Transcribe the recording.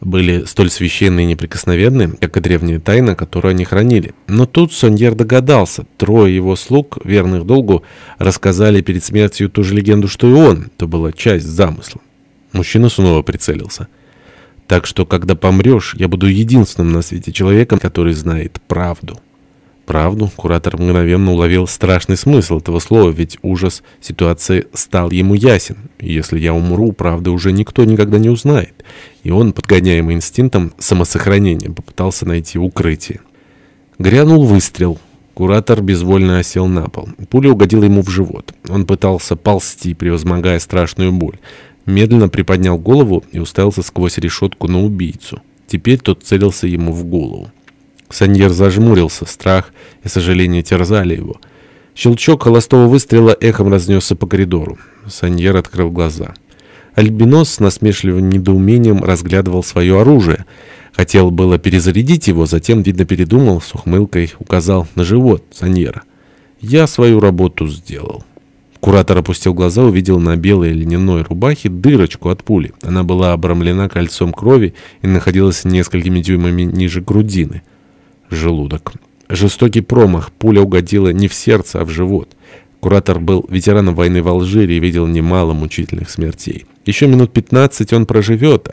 были столь священны и неприкосновенны, как и древняя тайна, которую они хранили. Но тут Соньер догадался. Трое его слуг, верных долгу, рассказали перед смертью ту же легенду, что и он. Это была часть замысла. Мужчина снова прицелился. Так что, когда помрешь, я буду единственным на свете человеком, который знает правду. Правду куратор мгновенно уловил страшный смысл этого слова, ведь ужас ситуации стал ему ясен. Если я умру, правды уже никто никогда не узнает. И он, подгоняемый инстинктом самосохранения, попытался найти укрытие. Грянул выстрел. Куратор безвольно осел на пол. Пуля угодила ему в живот. Он пытался ползти, превозмогая страшную боль. Медленно приподнял голову и уставился сквозь решетку на убийцу. Теперь тот целился ему в голову. Саньер зажмурился, страх и сожаление терзали его. Щелчок холостого выстрела эхом разнесся по коридору. Саньер открыл глаза. Альбинос с насмешливым недоумением разглядывал свое оружие. Хотел было перезарядить его, затем, видно, передумал, с ухмылкой указал на живот Саньера. «Я свою работу сделал». Куратор опустил глаза, увидел на белой льняной рубахе дырочку от пули. Она была обрамлена кольцом крови и находилась несколькими дюймами ниже грудины желудок. Жестокий промах. Пуля угодила не в сердце, а в живот. Куратор был ветераном войны в Алжире и видел немало мучительных смертей. Еще минут 15 он проживет,